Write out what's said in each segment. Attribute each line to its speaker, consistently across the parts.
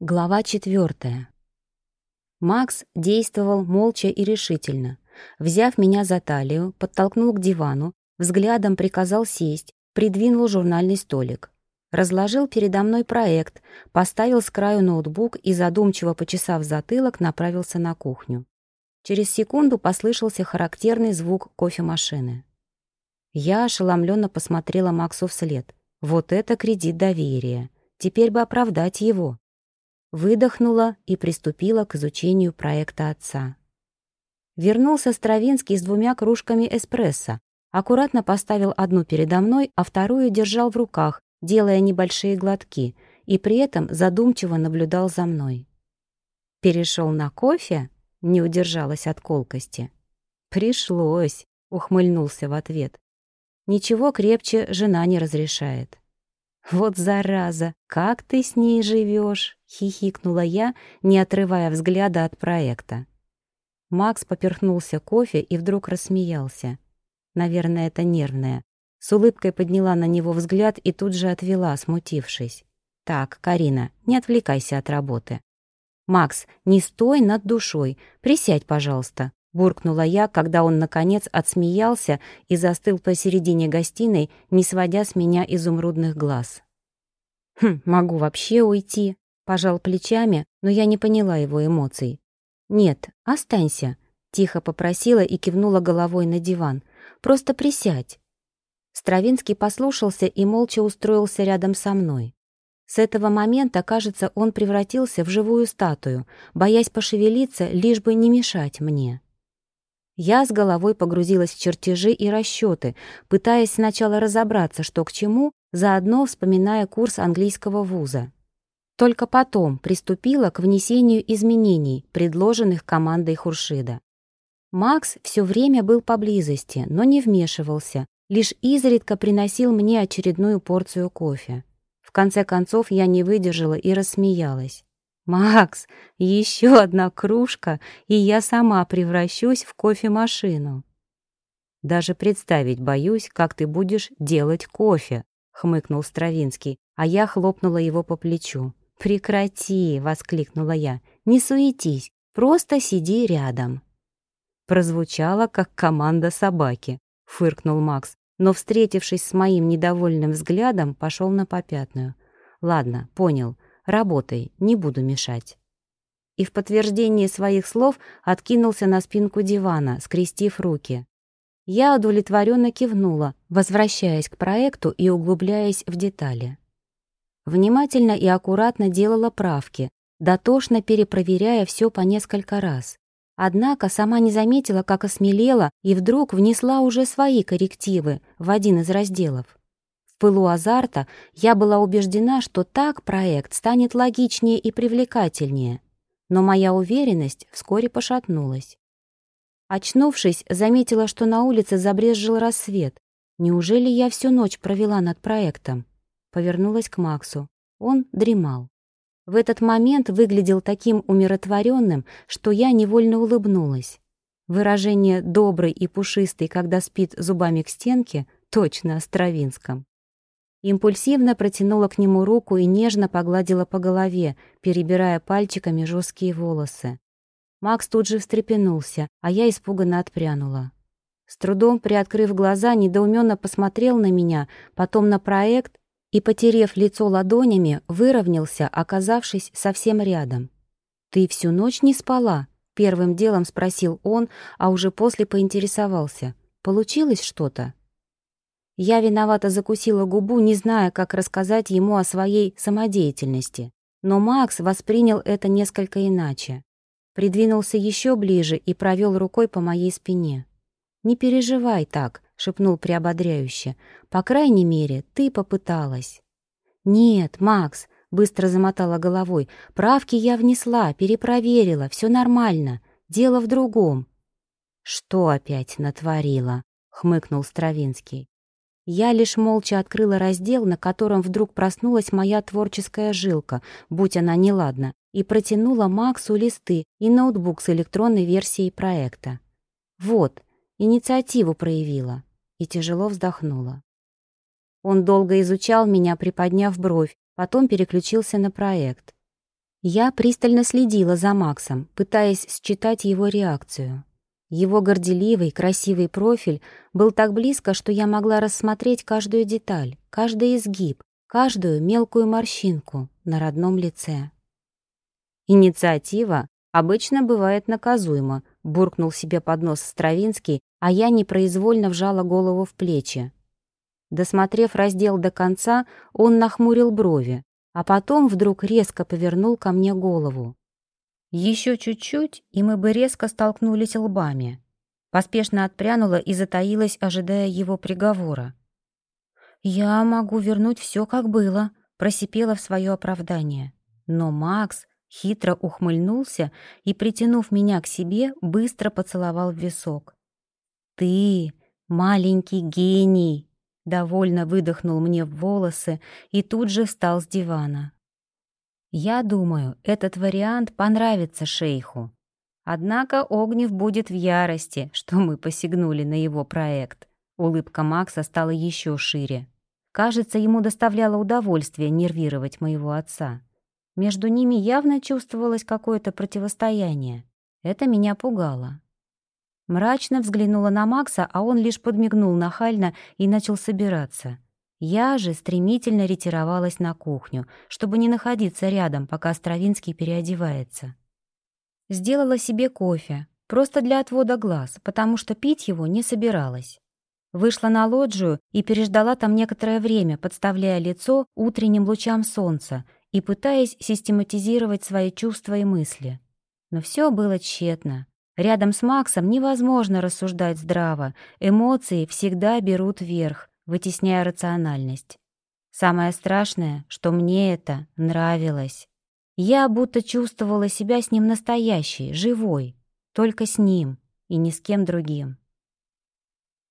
Speaker 1: Глава четвертая. Макс действовал молча и решительно. Взяв меня за талию, подтолкнул к дивану, взглядом приказал сесть, придвинул журнальный столик. Разложил передо мной проект, поставил с краю ноутбук и, задумчиво почесав затылок, направился на кухню. Через секунду послышался характерный звук кофемашины. Я ошеломленно посмотрела Максу вслед. Вот это кредит доверия. Теперь бы оправдать его выдохнула и приступила к изучению проекта отца. Вернулся Стравинский с двумя кружками эспрессо, аккуратно поставил одну передо мной, а вторую держал в руках, делая небольшие глотки, и при этом задумчиво наблюдал за мной. «Перешел на кофе?» — не удержалась от колкости. «Пришлось», — ухмыльнулся в ответ. «Ничего крепче жена не разрешает». «Вот зараза, как ты с ней живешь? хихикнула я, не отрывая взгляда от проекта. Макс поперхнулся кофе и вдруг рассмеялся. Наверное, это нервное. С улыбкой подняла на него взгляд и тут же отвела, смутившись. «Так, Карина, не отвлекайся от работы». «Макс, не стой над душой. Присядь, пожалуйста», — буркнула я, когда он, наконец, отсмеялся и застыл посередине гостиной, не сводя с меня изумрудных глаз. «Хм, могу вообще уйти», Пожал плечами, но я не поняла его эмоций. «Нет, останься», — тихо попросила и кивнула головой на диван. «Просто присядь». Стравинский послушался и молча устроился рядом со мной. С этого момента, кажется, он превратился в живую статую, боясь пошевелиться, лишь бы не мешать мне. Я с головой погрузилась в чертежи и расчеты, пытаясь сначала разобраться, что к чему, заодно вспоминая курс английского вуза. Только потом приступила к внесению изменений, предложенных командой Хуршида. Макс все время был поблизости, но не вмешивался, лишь изредка приносил мне очередную порцию кофе. В конце концов я не выдержала и рассмеялась. «Макс, еще одна кружка, и я сама превращусь в кофемашину». «Даже представить боюсь, как ты будешь делать кофе», — хмыкнул Стравинский, а я хлопнула его по плечу. «Прекрати!» — воскликнула я. «Не суетись, просто сиди рядом». Прозвучало, как команда собаки, — фыркнул Макс, но, встретившись с моим недовольным взглядом, пошел на попятную. «Ладно, понял. Работай, не буду мешать». И в подтверждение своих слов откинулся на спинку дивана, скрестив руки. Я удовлетворенно кивнула, возвращаясь к проекту и углубляясь в детали. Внимательно и аккуратно делала правки, дотошно перепроверяя все по несколько раз. Однако сама не заметила, как осмелела и вдруг внесла уже свои коррективы в один из разделов. Пылу азарта я была убеждена, что так проект станет логичнее и привлекательнее. Но моя уверенность вскоре пошатнулась. Очнувшись, заметила, что на улице забрезжил рассвет. Неужели я всю ночь провела над проектом? Повернулась к Максу. Он дремал. В этот момент выглядел таким умиротворенным, что я невольно улыбнулась. Выражение «добрый» и «пушистый», когда спит зубами к стенке, точно о. Импульсивно протянула к нему руку и нежно погладила по голове, перебирая пальчиками жесткие волосы. Макс тут же встрепенулся, а я испуганно отпрянула. С трудом приоткрыв глаза, недоуменно посмотрел на меня, потом на проект и, потерев лицо ладонями, выровнялся, оказавшись совсем рядом. «Ты всю ночь не спала?» — первым делом спросил он, а уже после поинтересовался. «Получилось что-то?» Я виновато закусила губу, не зная, как рассказать ему о своей самодеятельности. Но Макс воспринял это несколько иначе. Придвинулся еще ближе и провел рукой по моей спине. «Не переживай так. — шепнул приободряюще. «По крайней мере, ты попыталась». «Нет, Макс», — быстро замотала головой, «правки я внесла, перепроверила, все нормально. Дело в другом». «Что опять натворила?» — хмыкнул Стравинский. Я лишь молча открыла раздел, на котором вдруг проснулась моя творческая жилка, будь она неладна, и протянула Максу листы и ноутбук с электронной версией проекта. «Вот, Инициативу проявила и тяжело вздохнула. Он долго изучал меня, приподняв бровь, потом переключился на проект. Я пристально следила за Максом, пытаясь считать его реакцию. Его горделивый, красивый профиль был так близко, что я могла рассмотреть каждую деталь, каждый изгиб, каждую мелкую морщинку на родном лице. «Инициатива обычно бывает наказуема», — буркнул себе под нос Стравинский, а я непроизвольно вжала голову в плечи. Досмотрев раздел до конца, он нахмурил брови, а потом вдруг резко повернул ко мне голову. Еще чуть-чуть, и мы бы резко столкнулись лбами. Поспешно отпрянула и затаилась, ожидая его приговора. «Я могу вернуть все, как было», — просипела в свое оправдание. Но Макс хитро ухмыльнулся и, притянув меня к себе, быстро поцеловал в висок. «Ты маленький гений!» Довольно выдохнул мне в волосы и тут же встал с дивана. Я думаю, этот вариант понравится шейху. Однако Огнев будет в ярости, что мы посягнули на его проект. Улыбка Макса стала еще шире. Кажется, ему доставляло удовольствие нервировать моего отца. Между ними явно чувствовалось какое-то противостояние. Это меня пугало. Мрачно взглянула на Макса, а он лишь подмигнул нахально и начал собираться. Я же стремительно ретировалась на кухню, чтобы не находиться рядом, пока Стравинский переодевается. Сделала себе кофе, просто для отвода глаз, потому что пить его не собиралась. Вышла на лоджию и переждала там некоторое время, подставляя лицо утренним лучам солнца и пытаясь систематизировать свои чувства и мысли. Но все было тщетно. Рядом с Максом невозможно рассуждать здраво, эмоции всегда берут верх, вытесняя рациональность. Самое страшное, что мне это нравилось. Я будто чувствовала себя с ним настоящей, живой, только с ним и ни с кем другим.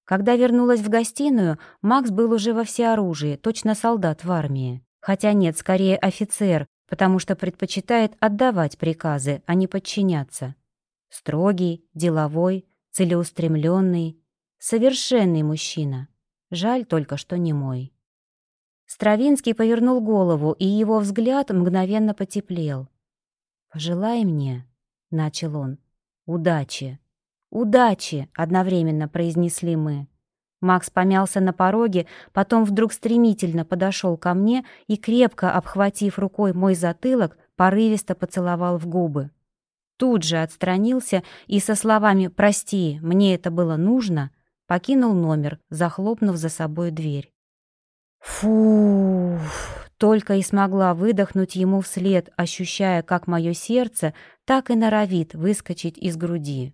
Speaker 1: Когда вернулась в гостиную, Макс был уже во всеоружии, точно солдат в армии. Хотя нет, скорее офицер, потому что предпочитает отдавать приказы, а не подчиняться. Строгий, деловой, целеустремленный, совершенный мужчина. Жаль только, что не мой. Стравинский повернул голову, и его взгляд мгновенно потеплел. «Пожелай мне», — начал он, — «удачи». «Удачи!» — одновременно произнесли мы. Макс помялся на пороге, потом вдруг стремительно подошел ко мне и, крепко обхватив рукой мой затылок, порывисто поцеловал в губы тут же отстранился и со словами «Прости, мне это было нужно», покинул номер, захлопнув за собой дверь. Фу! Только и смогла выдохнуть ему вслед, ощущая, как мое сердце так и норовит выскочить из груди.